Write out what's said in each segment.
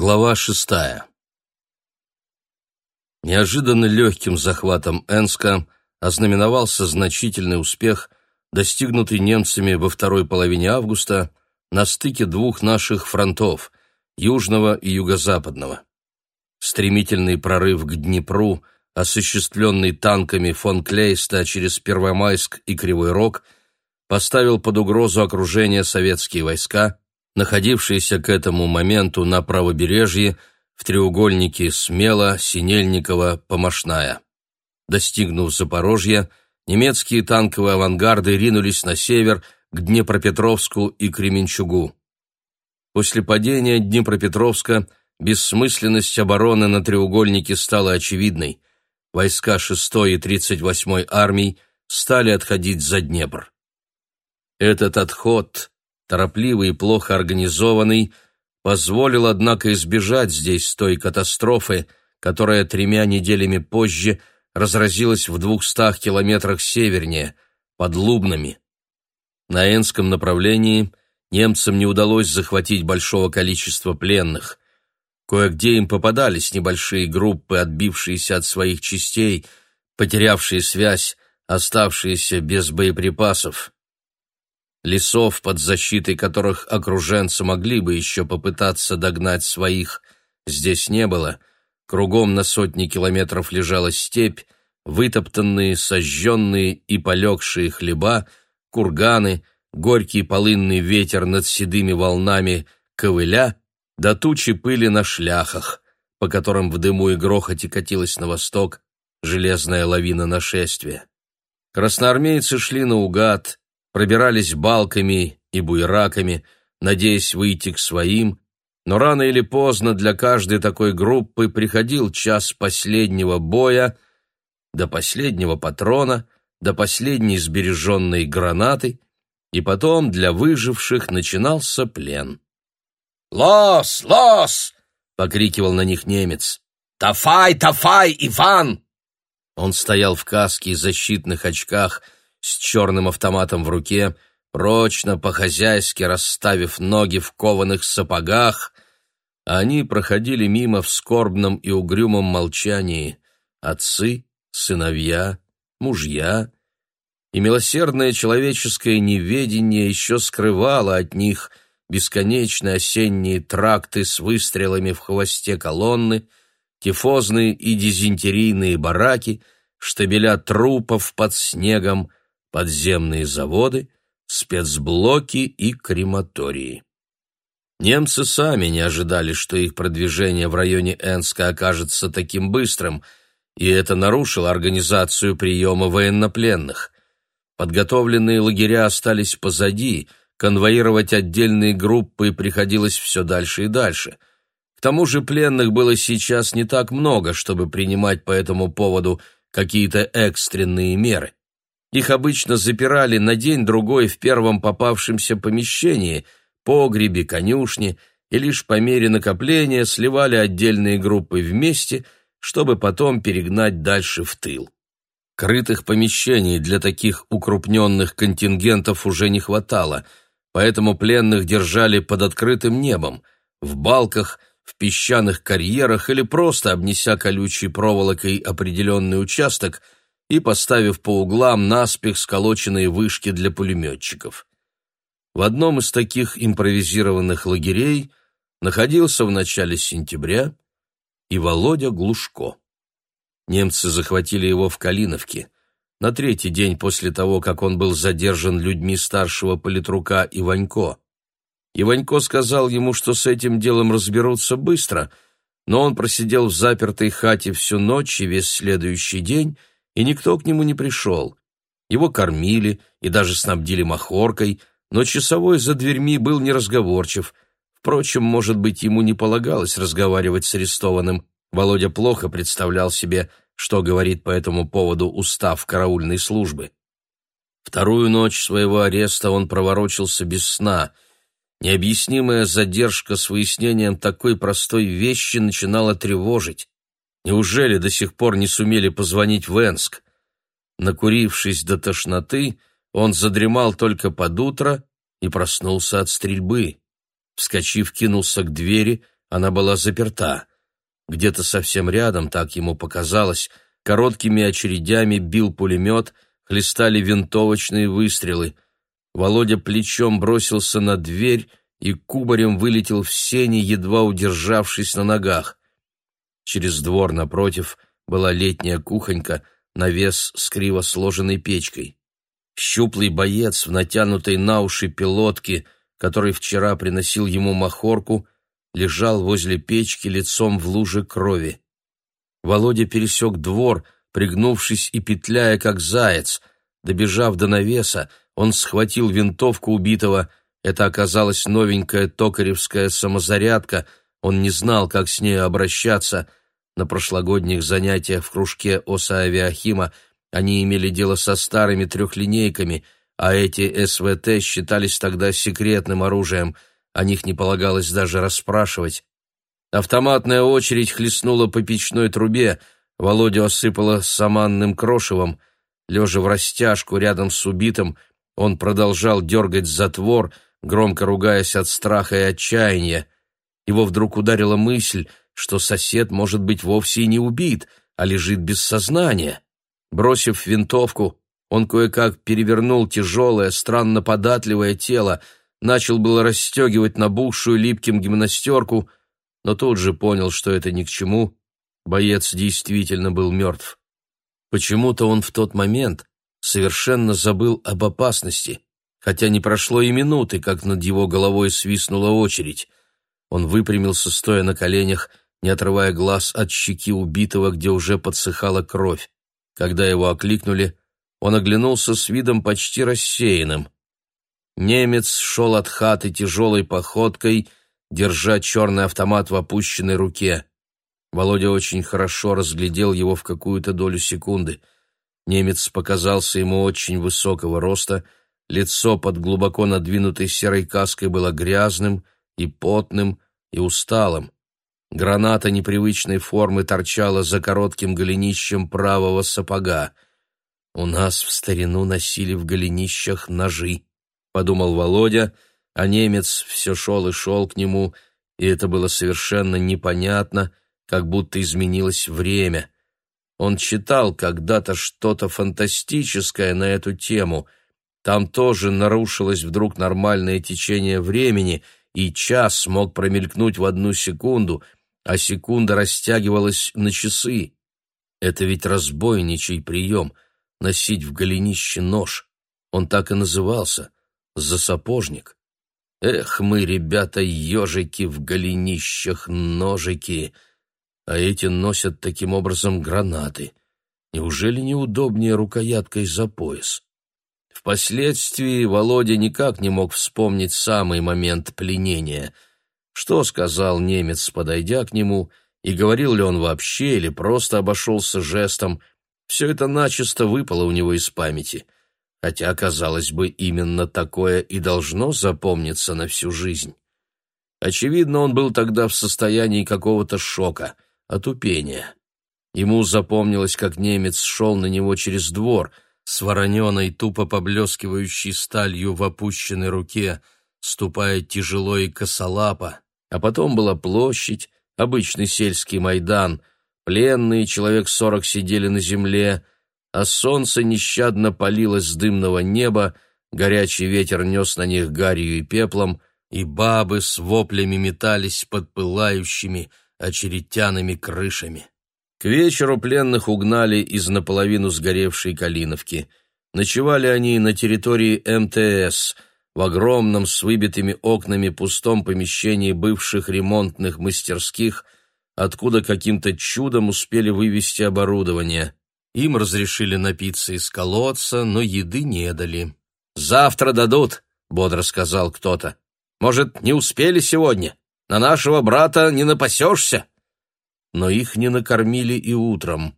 Глава шестая. Неожиданно легким захватом Энска ознаменовался значительный успех, достигнутый немцами во второй половине августа на стыке двух наших фронтов – южного и юго-западного. Стремительный прорыв к Днепру, осуществленный танками фон Клейста через Первомайск и Кривой Рог, поставил под угрозу окружение советские войска – находившиеся к этому моменту на правобережье в треугольнике Смело, Синельникова, Помошная. Достигнув Запорожья, немецкие танковые авангарды ринулись на север к Днепропетровску и Кременчугу. После падения Днепропетровска бессмысленность обороны на треугольнике стала очевидной. Войска 6-й и 38-й армий стали отходить за Днепр. Этот отход торопливый и плохо организованный, позволил, однако, избежать здесь той катастрофы, которая тремя неделями позже разразилась в двухстах километрах севернее, под Лубнами. На Энском направлении немцам не удалось захватить большого количества пленных. Кое-где им попадались небольшие группы, отбившиеся от своих частей, потерявшие связь, оставшиеся без боеприпасов. Лесов, под защитой которых окруженцы могли бы еще попытаться догнать своих, здесь не было. Кругом на сотни километров лежала степь, вытоптанные, сожженные и полегшие хлеба, курганы, горький полынный ветер над седыми волнами ковыля, да тучи пыли на шляхах, по которым в дыму и грохоте катилась на восток железная лавина нашествия. Красноармейцы шли наугад, пробирались балками и буйраками, надеясь выйти к своим, но рано или поздно для каждой такой группы приходил час последнего боя, до последнего патрона, до последней сбереженной гранаты, и потом для выживших начинался плен. «Лос! Лос!» — покрикивал на них немец. «Тафай! Тафай, Иван!» Он стоял в каске и защитных очках — с черным автоматом в руке, прочно по-хозяйски расставив ноги в кованых сапогах, они проходили мимо в скорбном и угрюмом молчании отцы, сыновья, мужья, и милосердное человеческое неведение еще скрывало от них бесконечные осенние тракты с выстрелами в хвосте колонны, тифозные и дизентерийные бараки, штабеля трупов под снегом, подземные заводы, спецблоки и крематории. Немцы сами не ожидали, что их продвижение в районе Энска окажется таким быстрым, и это нарушило организацию приема военнопленных. Подготовленные лагеря остались позади, конвоировать отдельные группы приходилось все дальше и дальше. К тому же пленных было сейчас не так много, чтобы принимать по этому поводу какие-то экстренные меры. Их обычно запирали на день-другой в первом попавшемся помещении, погребе, конюшне, и лишь по мере накопления сливали отдельные группы вместе, чтобы потом перегнать дальше в тыл. Крытых помещений для таких укрупненных контингентов уже не хватало, поэтому пленных держали под открытым небом, в балках, в песчаных карьерах или просто обнеся колючей проволокой определенный участок – и поставив по углам наспех сколоченные вышки для пулеметчиков. В одном из таких импровизированных лагерей находился в начале сентября и Володя Глушко. Немцы захватили его в Калиновке, на третий день после того, как он был задержан людьми старшего политрука Иванько. Иванько сказал ему, что с этим делом разберутся быстро, но он просидел в запертой хате всю ночь и весь следующий день, и никто к нему не пришел. Его кормили и даже снабдили махоркой, но часовой за дверьми был неразговорчив. Впрочем, может быть, ему не полагалось разговаривать с арестованным. Володя плохо представлял себе, что говорит по этому поводу устав караульной службы. Вторую ночь своего ареста он проворочился без сна. Необъяснимая задержка с выяснением такой простой вещи начинала тревожить. Неужели до сих пор не сумели позвонить в Энск? Накурившись до тошноты, он задремал только под утро и проснулся от стрельбы. Вскочив, кинулся к двери, она была заперта. Где-то совсем рядом, так ему показалось, короткими очередями бил пулемет, хлестали винтовочные выстрелы. Володя плечом бросился на дверь и кубарем вылетел в сени, едва удержавшись на ногах. Через двор напротив была летняя кухонька, навес с криво сложенной печкой. Щуплый боец в натянутой на уши пилотке, который вчера приносил ему махорку, лежал возле печки лицом в луже крови. Володя пересек двор, пригнувшись и петляя, как заяц. Добежав до навеса, он схватил винтовку убитого. Это оказалась новенькая токаревская самозарядка. Он не знал, как с ней обращаться. На прошлогодних занятиях в кружке Оса Авиахима они имели дело со старыми трехлинейками, а эти СВТ считались тогда секретным оружием — о них не полагалось даже расспрашивать. Автоматная очередь хлестнула по печной трубе, Володю осыпала саманным крошевом. Лежа в растяжку рядом с убитым, он продолжал дергать затвор, громко ругаясь от страха и отчаяния. Его вдруг ударила мысль, что сосед, может быть, вовсе и не убит, а лежит без сознания. Бросив винтовку, он кое-как перевернул тяжелое, странно податливое тело, начал было расстегивать набухшую липким гимнастерку, но тут же понял, что это ни к чему. Боец действительно был мертв. Почему-то он в тот момент совершенно забыл об опасности, хотя не прошло и минуты, как над его головой свистнула очередь. Он выпрямился, стоя на коленях, не отрывая глаз от щеки убитого, где уже подсыхала кровь. Когда его окликнули, он оглянулся с видом почти рассеянным. Немец шел от хаты тяжелой походкой, держа черный автомат в опущенной руке. Володя очень хорошо разглядел его в какую-то долю секунды. Немец показался ему очень высокого роста, лицо под глубоко надвинутой серой каской было грязным и потным и усталым. Граната непривычной формы торчала за коротким голенищем правого сапога. У нас в старину носили в голенищах ножи подумал Володя, а немец все шел и шел к нему, и это было совершенно непонятно, как будто изменилось время. Он читал когда-то что-то фантастическое на эту тему. Там тоже нарушилось вдруг нормальное течение времени, и час мог промелькнуть в одну секунду, а секунда растягивалась на часы. Это ведь разбойничий прием — носить в голенище нож. Он так и назывался за сапожник. Эх, мы, ребята, ежики в голенищах, ножики, а эти носят таким образом гранаты. Неужели неудобнее рукояткой за пояс? Впоследствии Володя никак не мог вспомнить самый момент пленения. Что сказал немец, подойдя к нему, и говорил ли он вообще или просто обошелся жестом, все это начисто выпало у него из памяти — хотя, казалось бы, именно такое и должно запомниться на всю жизнь. Очевидно, он был тогда в состоянии какого-то шока, отупения. Ему запомнилось, как немец шел на него через двор, с вороненой, тупо поблескивающей сталью в опущенной руке, ступая тяжело и косолапо, а потом была площадь, обычный сельский майдан, пленные, человек сорок сидели на земле, а солнце нещадно палило с дымного неба, горячий ветер нес на них гарью и пеплом, и бабы с воплями метались под пылающими очеретяными крышами. К вечеру пленных угнали из наполовину сгоревшей Калиновки. Ночевали они на территории МТС, в огромном с выбитыми окнами пустом помещении бывших ремонтных мастерских, откуда каким-то чудом успели вывести оборудование. Им разрешили напиться из колодца, но еды не дали. «Завтра дадут», — бодро сказал кто-то. «Может, не успели сегодня? На нашего брата не напасешься?» Но их не накормили и утром.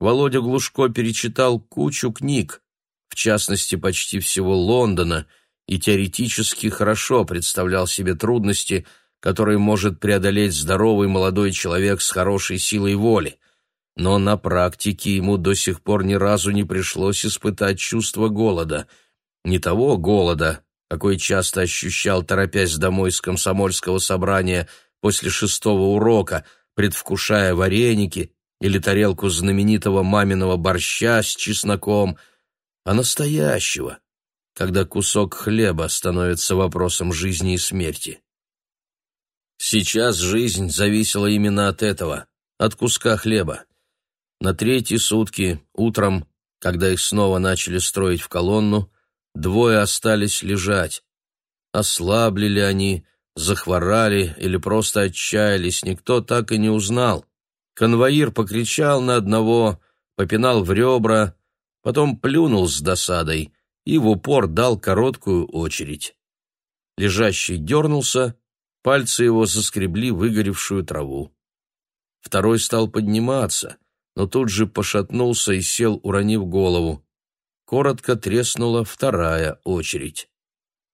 Володя Глушко перечитал кучу книг, в частности, почти всего Лондона, и теоретически хорошо представлял себе трудности, которые может преодолеть здоровый молодой человек с хорошей силой воли но на практике ему до сих пор ни разу не пришлось испытать чувство голода. Не того голода, какой часто ощущал, торопясь домой с комсомольского собрания после шестого урока, предвкушая вареники или тарелку знаменитого маминого борща с чесноком, а настоящего, когда кусок хлеба становится вопросом жизни и смерти. Сейчас жизнь зависела именно от этого, от куска хлеба. На третьи сутки, утром, когда их снова начали строить в колонну, двое остались лежать. Ослабли ли они, захворали или просто отчаялись, никто так и не узнал. Конвоир покричал на одного, попинал в ребра, потом плюнул с досадой и в упор дал короткую очередь. Лежащий дернулся, пальцы его заскребли выгоревшую траву. Второй стал подниматься, но тут же пошатнулся и сел, уронив голову. Коротко треснула вторая очередь.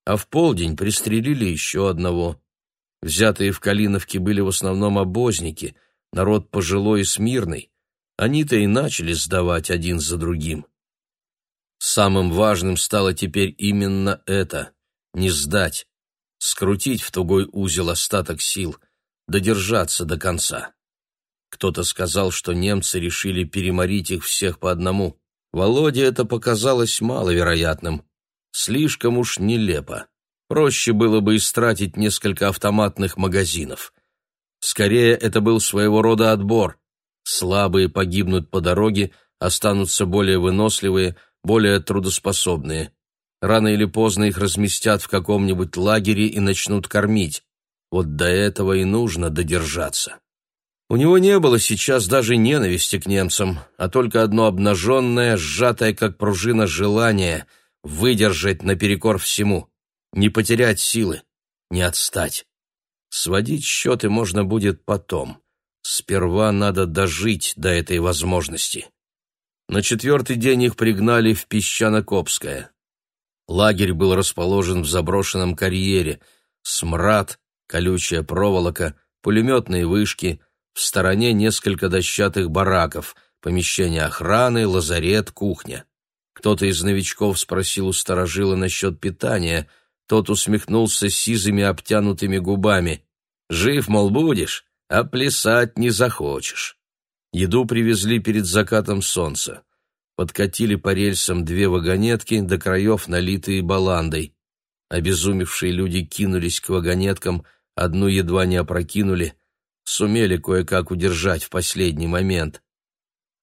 А в полдень пристрелили еще одного. Взятые в Калиновке были в основном обозники, народ пожилой и смирный. Они-то и начали сдавать один за другим. Самым важным стало теперь именно это — не сдать, скрутить в тугой узел остаток сил, додержаться до конца. Кто-то сказал, что немцы решили переморить их всех по одному. Володе это показалось маловероятным. Слишком уж нелепо. Проще было бы истратить несколько автоматных магазинов. Скорее, это был своего рода отбор. Слабые погибнут по дороге, останутся более выносливые, более трудоспособные. Рано или поздно их разместят в каком-нибудь лагере и начнут кормить. Вот до этого и нужно додержаться. У него не было сейчас даже ненависти к немцам, а только одно обнаженное, сжатое как пружина желание выдержать наперекор всему, не потерять силы, не отстать. Сводить счеты можно будет потом. Сперва надо дожить до этой возможности. На четвертый день их пригнали в Песчано-Копское. Лагерь был расположен в заброшенном карьере. Смрад, колючая проволока, пулеметные вышки, в стороне несколько дощатых бараков, помещение охраны, лазарет, кухня. Кто-то из новичков спросил у сторожила насчет питания. Тот усмехнулся сизыми обтянутыми губами. «Жив, мол, будешь, а плясать не захочешь». Еду привезли перед закатом солнца. Подкатили по рельсам две вагонетки, до краев налитые баландой. Обезумевшие люди кинулись к вагонеткам, одну едва не опрокинули, сумели кое-как удержать в последний момент.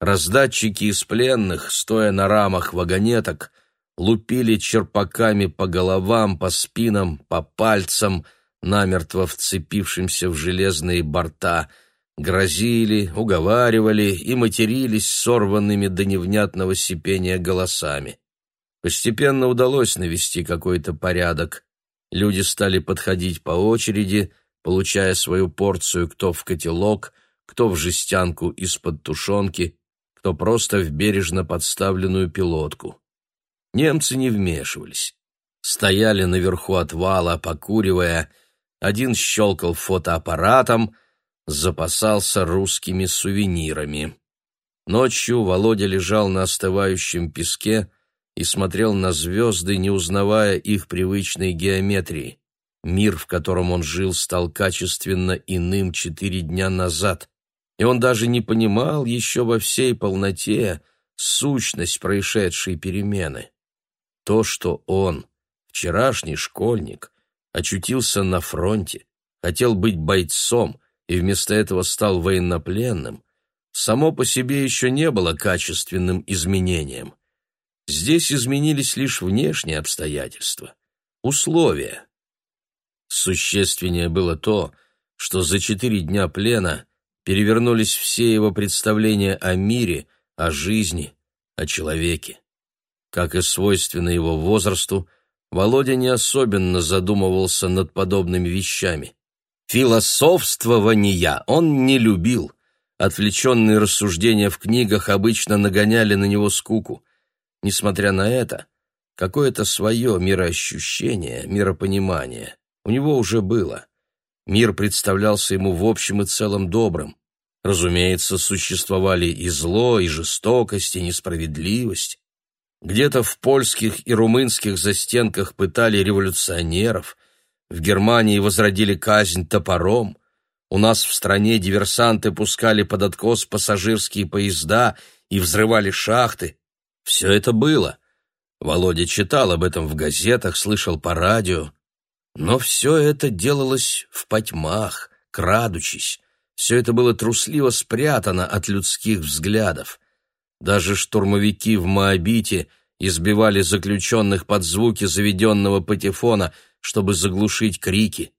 Раздатчики из пленных, стоя на рамах вагонеток, лупили черпаками по головам, по спинам, по пальцам, намертво вцепившимся в железные борта — грозили, уговаривали и матерились сорванными до невнятного сипения голосами. Постепенно удалось навести какой-то порядок. Люди стали подходить по очереди, получая свою порцию кто в котелок, кто в жестянку из-под тушенки, кто просто в бережно подставленную пилотку. Немцы не вмешивались. Стояли наверху отвала, покуривая. Один щелкал фотоаппаратом — запасался русскими сувенирами. Ночью Володя лежал на остывающем песке и смотрел на звезды, не узнавая их привычной геометрии. Мир, в котором он жил, стал качественно иным четыре дня назад, и он даже не понимал еще во всей полноте сущность происшедшей перемены. То, что он, вчерашний школьник, очутился на фронте, хотел быть бойцом, и вместо этого стал военнопленным, само по себе еще не было качественным изменением. Здесь изменились лишь внешние обстоятельства, условия. Существеннее было то, что за четыре дня плена перевернулись все его представления о мире, о жизни, о человеке. Как и свойственно его возрасту, Володя не особенно задумывался над подобными вещами. Философствования он не любил. Отвлеченные рассуждения в книгах обычно нагоняли на него скуку. Несмотря на это, какое-то свое мироощущение, миропонимание у него уже было. Мир представлялся ему в общем и целом добрым. Разумеется, существовали и зло, и жестокость, и несправедливость. Где-то в польских и румынских застенках пытали революционеров – в Германии возродили казнь топором, У нас в стране диверсанты пускали под откос пассажирские поезда и взрывали шахты. Все это было. Володя читал об этом в газетах, слышал по радио. Но все это делалось в потьмах, крадучись. Все это было трусливо спрятано от людских взглядов. Даже штурмовики в Моабите избивали заключенных под звуки заведенного патефона, чтобы заглушить крики.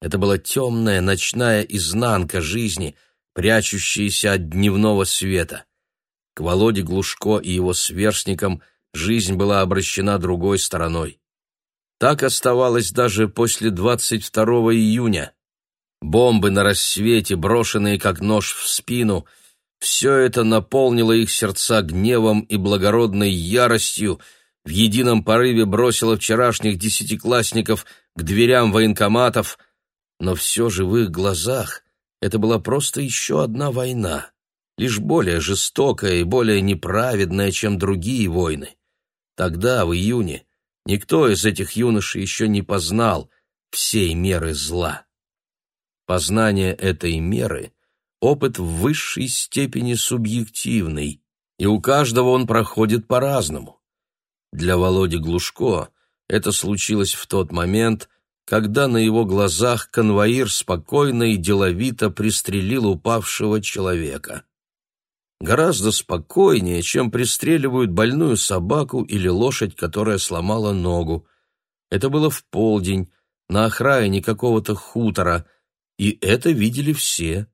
Это была темная ночная изнанка жизни, прячущаяся от дневного света. К Володе Глушко и его сверстникам жизнь была обращена другой стороной. Так оставалось даже после 22 июня. Бомбы на рассвете, брошенные как нож в спину, все это наполнило их сердца гневом и благородной яростью, в едином порыве бросило вчерашних десятиклассников к дверям военкоматов, но все же в их глазах это была просто еще одна война, лишь более жестокая и более неправедная, чем другие войны. Тогда, в июне, никто из этих юношей еще не познал всей меры зла. Познание этой меры — опыт в высшей степени субъективный, и у каждого он проходит по-разному. Для Володи Глушко это случилось в тот момент, когда на его глазах конвоир спокойно и деловито пристрелил упавшего человека. Гораздо спокойнее, чем пристреливают больную собаку или лошадь, которая сломала ногу. Это было в полдень, на окраине какого-то хутора, и это видели все.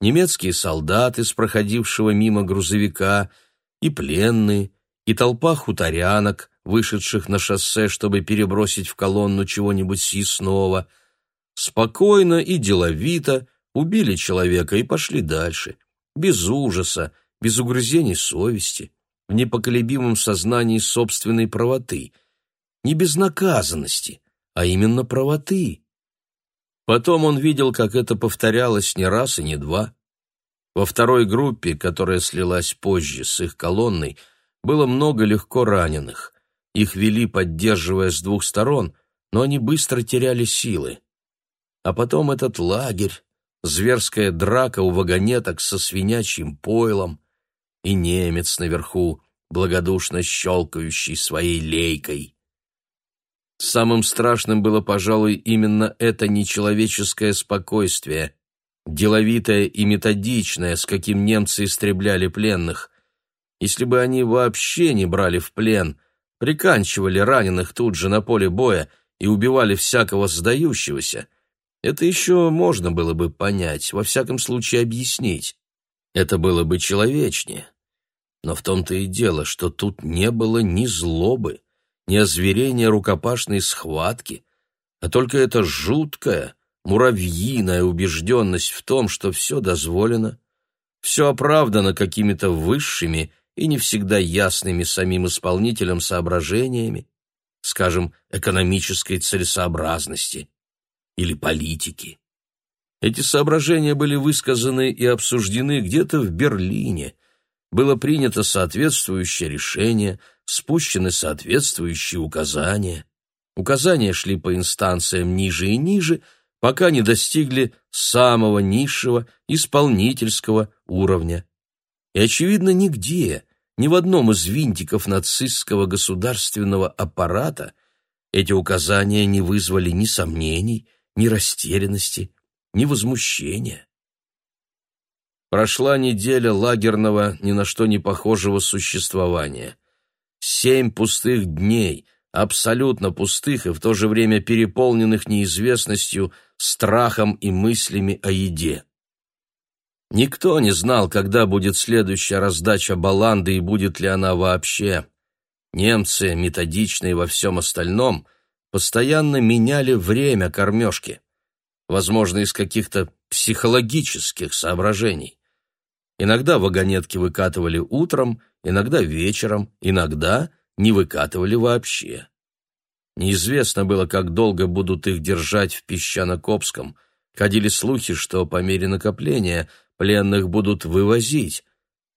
Немецкие солдаты с проходившего мимо грузовика, и пленные, и толпа хуторянок, вышедших на шоссе, чтобы перебросить в колонну чего-нибудь съестного. Спокойно и деловито убили человека и пошли дальше, без ужаса, без угрызений совести, в непоколебимом сознании собственной правоты, не безнаказанности, а именно правоты. Потом он видел, как это повторялось не раз и не два. Во второй группе, которая слилась позже с их колонной, было много легко раненых. Их вели, поддерживая с двух сторон, но они быстро теряли силы. А потом этот лагерь, зверская драка у вагонеток со свинячьим пойлом и немец наверху, благодушно щелкающий своей лейкой. Самым страшным было, пожалуй, именно это нечеловеческое спокойствие, деловитое и методичное, с каким немцы истребляли пленных. Если бы они вообще не брали в плен, приканчивали раненых тут же на поле боя и убивали всякого сдающегося, это еще можно было бы понять, во всяком случае объяснить. Это было бы человечнее. Но в том-то и дело, что тут не было ни злобы, не озверение рукопашной схватки, а только эта жуткая, муравьиная убежденность в том, что все дозволено, все оправдано какими-то высшими и не всегда ясными самим исполнителем соображениями, скажем, экономической целесообразности или политики. Эти соображения были высказаны и обсуждены где-то в Берлине, было принято соответствующее решение, спущены соответствующие указания. Указания шли по инстанциям ниже и ниже, пока не достигли самого низшего исполнительского уровня. И, очевидно, нигде, ни в одном из винтиков нацистского государственного аппарата эти указания не вызвали ни сомнений, ни растерянности, ни возмущения. Прошла неделя лагерного, ни на что не похожего существования. Семь пустых дней, абсолютно пустых и в то же время переполненных неизвестностью, страхом и мыслями о еде. Никто не знал, когда будет следующая раздача баланды и будет ли она вообще. Немцы, методичные во всем остальном, постоянно меняли время кормежки, возможно, из каких-то психологических соображений. Иногда вагонетки выкатывали утром, иногда вечером, иногда не выкатывали вообще. Неизвестно было, как долго будут их держать в Песчано-Копском. Ходили слухи, что по мере накопления пленных будут вывозить.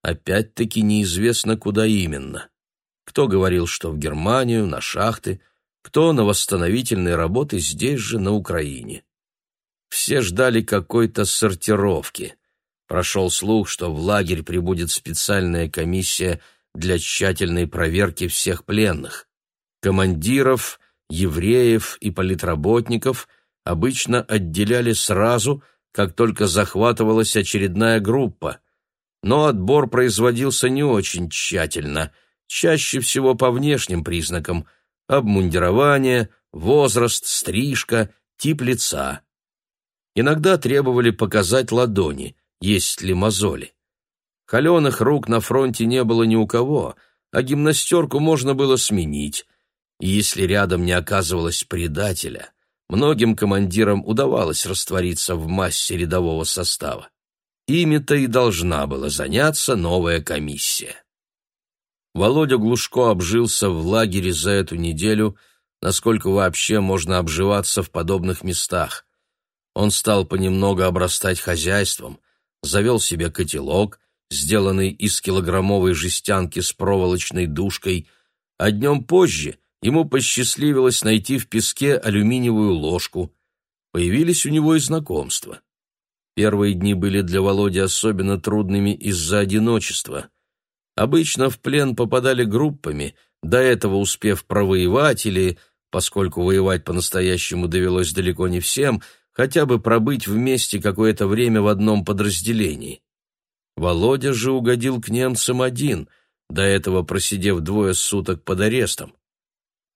Опять-таки неизвестно, куда именно. Кто говорил, что в Германию, на шахты, кто на восстановительные работы здесь же, на Украине. Все ждали какой-то сортировки. Прошел слух, что в лагерь прибудет специальная комиссия для тщательной проверки всех пленных. Командиров, евреев и политработников обычно отделяли сразу, как только захватывалась очередная группа. Но отбор производился не очень тщательно, чаще всего по внешним признакам – обмундирование, возраст, стрижка, тип лица. Иногда требовали показать ладони, есть ли мозоли. Холеных рук на фронте не было ни у кого, а гимнастерку можно было сменить. Если рядом не оказывалось предателя, многим командирам удавалось раствориться в массе рядового состава. Ими-то и должна была заняться новая комиссия. Володя Глушко обжился в лагере за эту неделю, насколько вообще можно обживаться в подобных местах. Он стал понемногу обрастать хозяйством, завел себе котелок, сделанный из килограммовой жестянки с проволочной дужкой, а днем позже ему посчастливилось найти в песке алюминиевую ложку. Появились у него и знакомства. Первые дни были для Володи особенно трудными из-за одиночества. Обычно в плен попадали группами, до этого успев провоевать или, поскольку воевать по-настоящему довелось далеко не всем, хотя бы пробыть вместе какое-то время в одном подразделении. Володя же угодил к немцам один, до этого просидев двое суток под арестом.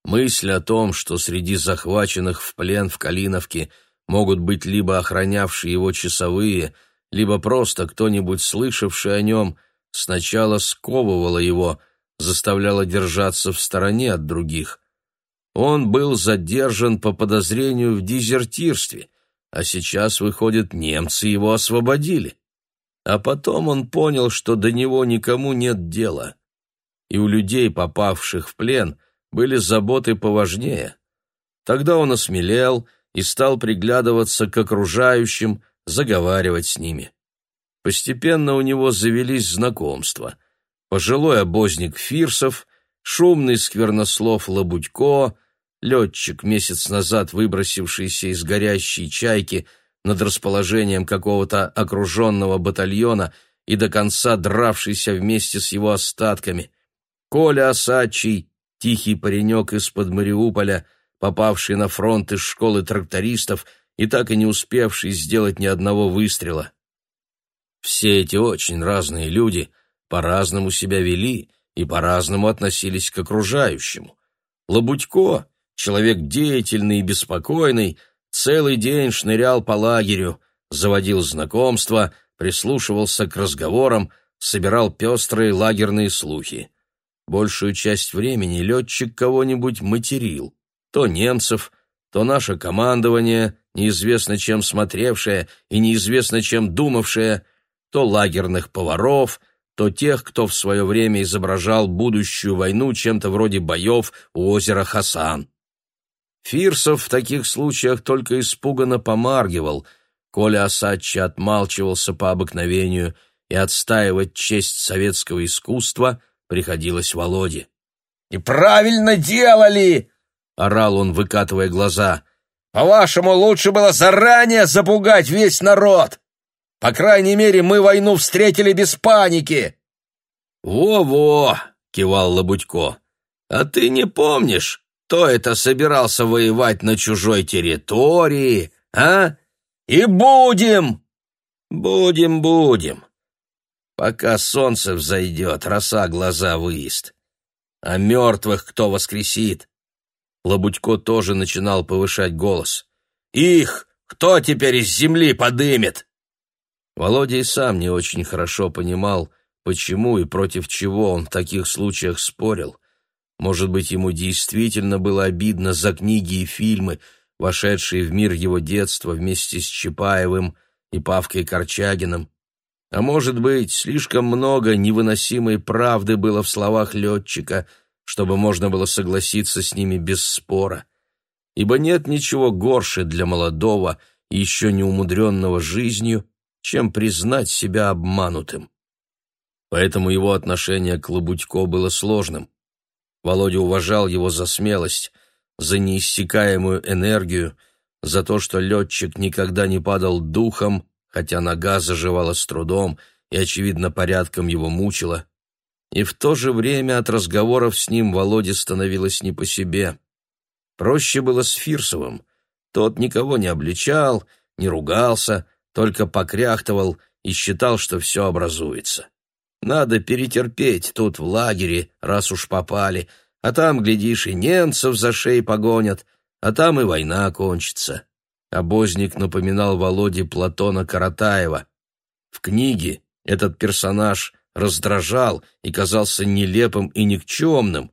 Мысль о том, что среди захваченных в плен в Калиновке могут быть либо охранявшие его часовые, либо просто кто-нибудь слышавший о нем, сначала сковывала его, заставляла держаться в стороне от других. Он был задержан по подозрению в дезертирстве, а сейчас, выходит, немцы его освободили. А потом он понял, что до него никому нет дела. И у людей, попавших в плен, были заботы поважнее. Тогда он осмелел и стал приглядываться к окружающим, заговаривать с ними. Постепенно у него завелись знакомства. Пожилой обозник Фирсов, шумный сквернослов Лабудько, летчик, месяц назад выбросившийся из горящей чайки – над расположением какого-то окруженного батальона и до конца дравшийся вместе с его остатками. Коля Осадчий, тихий паренек из-под Мариуполя, попавший на фронт из школы трактористов и так и не успевший сделать ни одного выстрела. Все эти очень разные люди по-разному себя вели и по-разному относились к окружающему. Лабудько, человек деятельный и беспокойный, Целый день шнырял по лагерю, заводил знакомства, прислушивался к разговорам, собирал пестрые лагерные слухи. Большую часть времени летчик кого-нибудь материл. То немцев, то наше командование, неизвестно чем смотревшее и неизвестно чем думавшее, то лагерных поваров, то тех, кто в свое время изображал будущую войну чем-то вроде боев у озера Хасан. Фирсов в таких случаях только испуганно помаргивал. Коля Осадчи отмалчивался по обыкновению, и отстаивать честь советского искусства приходилось Володе. «И правильно делали!» — орал он, выкатывая глаза. «По-вашему, лучше было заранее запугать весь народ! По крайней мере, мы войну встретили без паники!» «Во-во!» — кивал Лобудько. «А ты не помнишь, кто это собирался воевать на чужой территории, а? И будем! Будем, будем. Пока солнце взойдет, роса глаза выест. А мертвых кто воскресит? Лобудько тоже начинал повышать голос. Их кто теперь из земли подымет? Володя и сам не очень хорошо понимал, почему и против чего он в таких случаях спорил. Может быть, ему действительно было обидно за книги и фильмы, вошедшие в мир его детства вместе с Чапаевым и Павкой Корчагиным. А может быть, слишком много невыносимой правды было в словах летчика, чтобы можно было согласиться с ними без спора. Ибо нет ничего горше для молодого еще не умудренного жизнью, чем признать себя обманутым. Поэтому его отношение к Лобудько было сложным. Володя уважал его за смелость, за неиссякаемую энергию, за то, что летчик никогда не падал духом, хотя нога заживала с трудом и, очевидно, порядком его мучила. И в то же время от разговоров с ним Володе становилось не по себе. Проще было с Фирсовым. Тот никого не обличал, не ругался, только покряхтывал и считал, что все образуется. Надо перетерпеть тут в лагере, раз уж попали, а там, глядишь, и немцев за шеи погонят, а там и война кончится. Обозник напоминал Володе Платона Каратаева. В книге этот персонаж раздражал и казался нелепым и никчемным,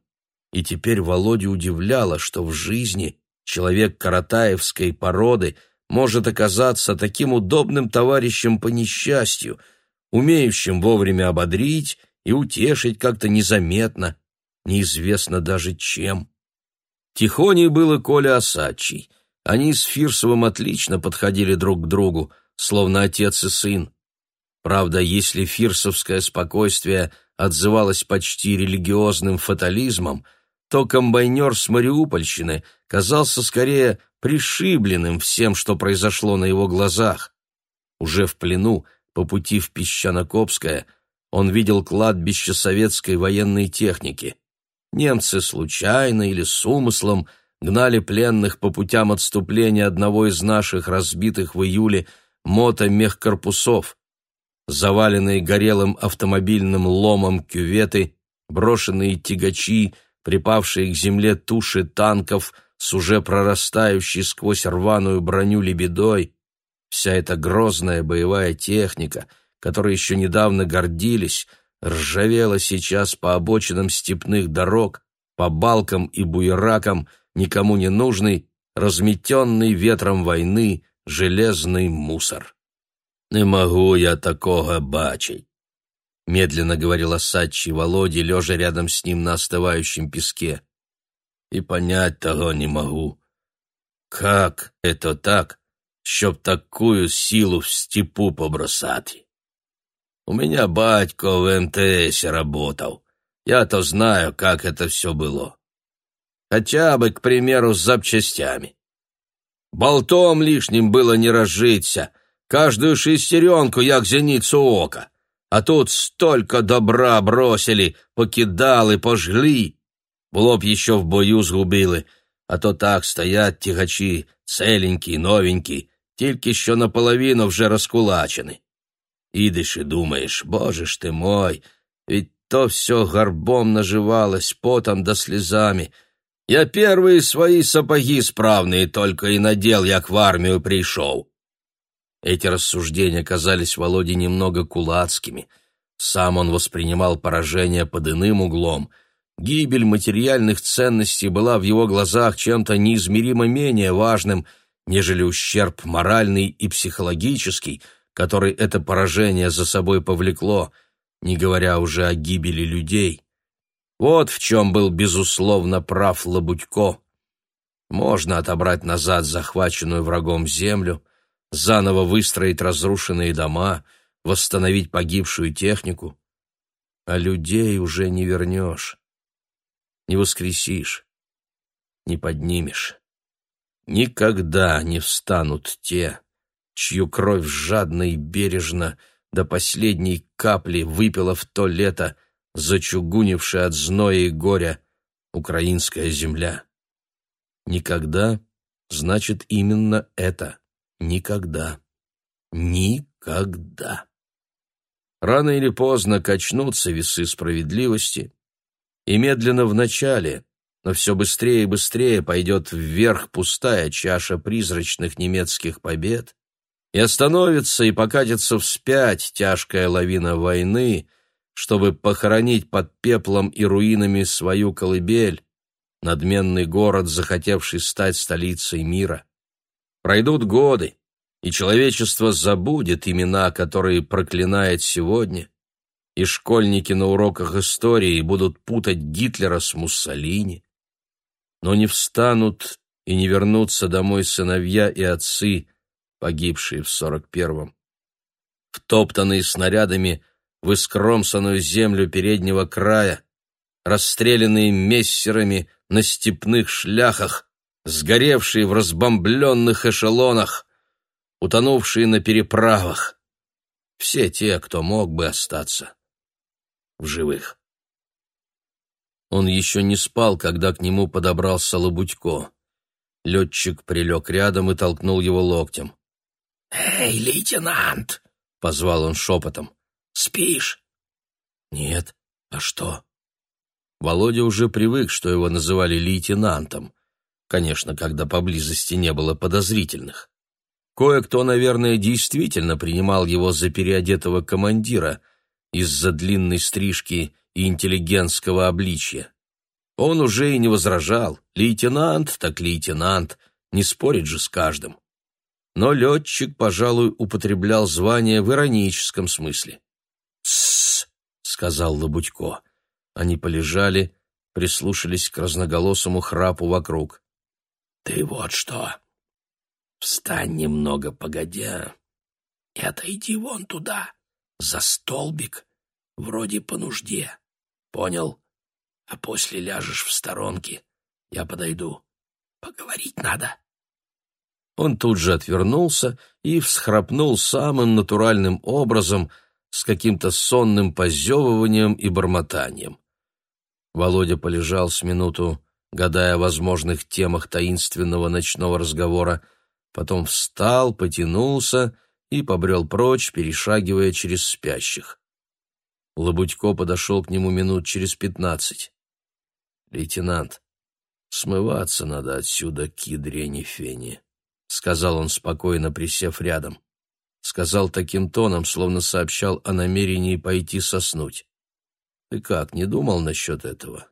и теперь Володя удивляло, что в жизни человек каратаевской породы может оказаться таким удобным товарищем по несчастью, умеющим вовремя ободрить и утешить как-то незаметно, неизвестно даже чем. Тихоней было Коля Осадчий. Они с Фирсовым отлично подходили друг к другу, словно отец и сын. Правда, если фирсовское спокойствие отзывалось почти религиозным фатализмом, то комбайнер с Мариупольщины казался скорее пришибленным всем, что произошло на его глазах. Уже в плену, по пути в Песчанокопское, он видел кладбище советской военной техники. Немцы случайно или с умыслом гнали пленных по путям отступления одного из наших разбитых в июле мотомехкорпусов заваленные горелым автомобильным ломом кюветы, брошенные тягачи, припавшие к земле туши танков с уже прорастающей сквозь рваную броню лебедой, вся эта грозная боевая техника, которой еще недавно гордились, ржавела сейчас по обочинам степных дорог, по балкам и буеракам, никому не нужный, разметенный ветром войны, железный мусор. Не могу я такого бачить, медленно говорил Осадчий Володе, лежа рядом с ним на остывающем песке. И понять того не могу. Как это так, щоб такую силу в степу побросать? У меня батько в МТС работал. Я-то знаю, как это все было Хотя бы, к примеру, с запчастями. Болтом лишним было не разжиться — каждую шестеренку, як зеницу ока. А тут столько добра бросили, покидали, пожгли. Було б еще в бою згубили, а то так стоять тягачі, целенькі, новенькі, тільки що наполовину вже розкулачені. Ідеш і думаєш, боже ж ти мой, ведь то все горбом наживалось, потом да слезами. я первые свои сапоги справные только и надел, як в армию пришел. Эти рассуждения казались Володе немного кулацкими. Сам он воспринимал поражение под иным углом. Гибель материальных ценностей была в его глазах чем-то неизмеримо менее важным, нежели ущерб моральный и психологический, который это поражение за собой повлекло, не говоря уже о гибели людей. Вот в чем был, безусловно, прав Лабудько. Можно отобрать назад захваченную врагом землю — заново выстроить разрушенные дома, восстановить погибшую технику. А людей уже не вернешь, не воскресишь, не поднимешь. Никогда не встанут те, чью кровь жадно и бережно до последней капли выпила в то лето, зачугунившая от зноя и горя, украинская земля. Никогда значит именно это. Никогда. Никогда. Рано или поздно качнутся весы справедливости, и медленно в начале, но все быстрее и быстрее пойдет вверх пустая чаша призрачных немецких побед, и остановится и покатится вспять тяжкая лавина войны, чтобы похоронить под пеплом и руинами свою колыбель, надменный город, захотевший стать столицей мира. Пройдут годы, и человечество забудет имена, которые проклинает сегодня, и школьники на уроках истории будут путать Гитлера с Муссолини. Но не встанут и не вернутся домой сыновья и отцы, погибшие в сорок первом. Втоптанные снарядами в искромсанную землю переднего края, расстрелянные мессерами на степных шляхах, сгоревшие в разбомбленных эшелонах, утонувшие на переправах. Все те, кто мог бы остаться в живых. Он еще не спал, когда к нему подобрался Лобудько. Летчик прилег рядом и толкнул его локтем. «Эй, лейтенант!» — позвал он шепотом. «Спишь?» «Нет. А что?» Володя уже привык, что его называли лейтенантом. Конечно, когда поблизости не было подозрительных. Кое-кто, наверное, действительно принимал его за переодетого командира из-за длинной стрижки и интеллигентского обличья. Он уже и не возражал. Лейтенант так лейтенант, не спорить же с каждым. Но летчик, пожалуй, употреблял звание в ироническом смысле. «Тссс», — сказал Лобудько. Они полежали, прислушались к разноголосому храпу вокруг. «Ты вот что! Встань немного погодя и отойди вон туда, за столбик, вроде по нужде. Понял? А после ляжешь в сторонке. Я подойду. Поговорить надо». Он тут же отвернулся и всхрапнул самым натуральным образом, с каким-то сонным позевыванием и бормотанием. Володя полежал с минуту, гадая о возможных темах таинственного ночного разговора, потом встал, потянулся и побрел прочь, перешагивая через спящих. Лобудько подошел к нему минут через пятнадцать. «Лейтенант, смываться надо отсюда к ядрене фени», — сказал он спокойно, присев рядом. Сказал таким тоном, словно сообщал о намерении пойти соснуть. Ты как, не думал насчет этого?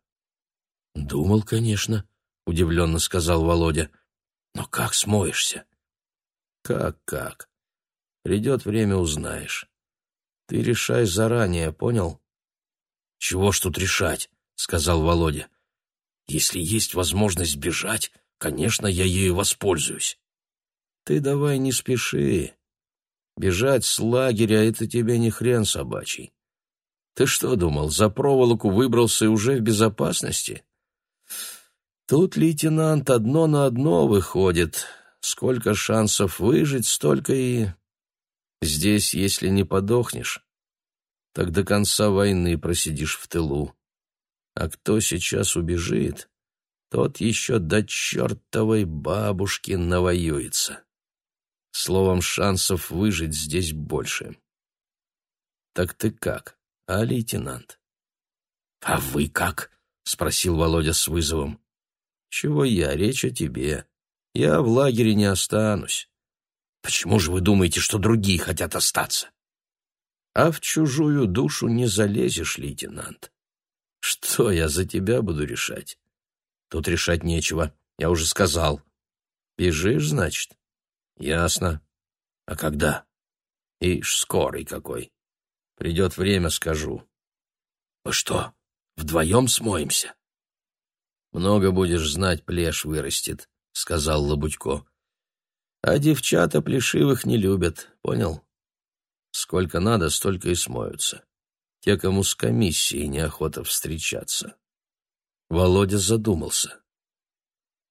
Думал, конечно, удивленно сказал Володя. Но как смоешься? Как, как? Придет время, узнаешь. Ты решай заранее, понял? Чего ж тут решать, сказал Володя. Если есть возможность бежать, конечно, я ею воспользуюсь. Ты давай не спеши. Бежать с лагеря — это тебе не хрен собачий. Ты что думал, за проволоку выбрался и уже в безопасности? Тут, лейтенант, одно на одно выходит. Сколько шансов выжить, столько и... Здесь, если не подохнешь, так до конца войны просидишь в тылу. А кто сейчас убежит, тот еще до чертовой бабушки навоюется. Словом, шансов выжить здесь больше. Так ты как? а лейтенант. «А вы как?» — спросил Володя с вызовом. «Чего я? Речь о тебе. Я в лагере не останусь. Почему же вы думаете, что другие хотят остаться?» «А в чужую душу не залезешь, лейтенант. Что я за тебя буду решать? Тут решать нечего, я уже сказал. Бежишь, значит? Ясно. А когда? Ишь, скорый какой. Придет время, скажу. Мы что, вдвоем смоемся? Много будешь знать, плешь вырастет, сказал Лобудько. А девчата плешивых не любят, понял? Сколько надо, столько и смоются. Те, кому с комиссией неохота встречаться. Володя задумался.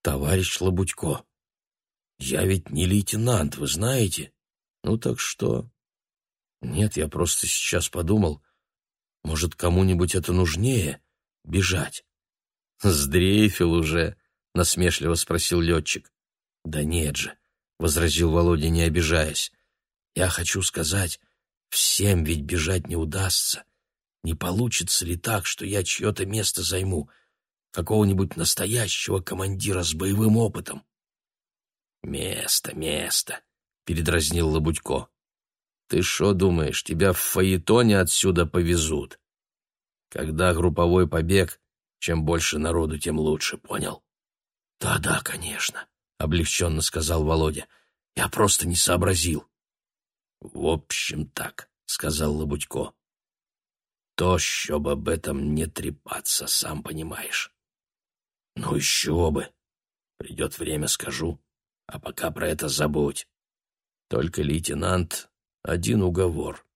Товарищ Лобудько, я ведь не лейтенант, вы знаете? Ну так что? Нет, я просто сейчас подумал, может, кому-нибудь это нужнее — бежать. Сдрейфил уже, — насмешливо спросил летчик. Да нет же, — возразил Володя, не обижаясь. Я хочу сказать, всем ведь бежать не удастся. Не получится ли так, что я чье-то место займу, какого-нибудь настоящего командира с боевым опытом? «Место, место», — передразнил Лобудько. Ты что думаешь, тебя в фаэтоне отсюда повезут? Когда групповой побег, чем больше народу, тем лучше, понял? Да-да, конечно, облегченно сказал Володя. Я просто не сообразил. В общем так, сказал Лобудько. То, чтобы об этом не трепаться, сам понимаешь. Ну еще бы. Придет время, скажу. А пока про это забудь. Только лейтенант один уговор.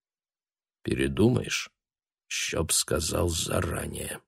Передумаешь, чтоб сказал заранее.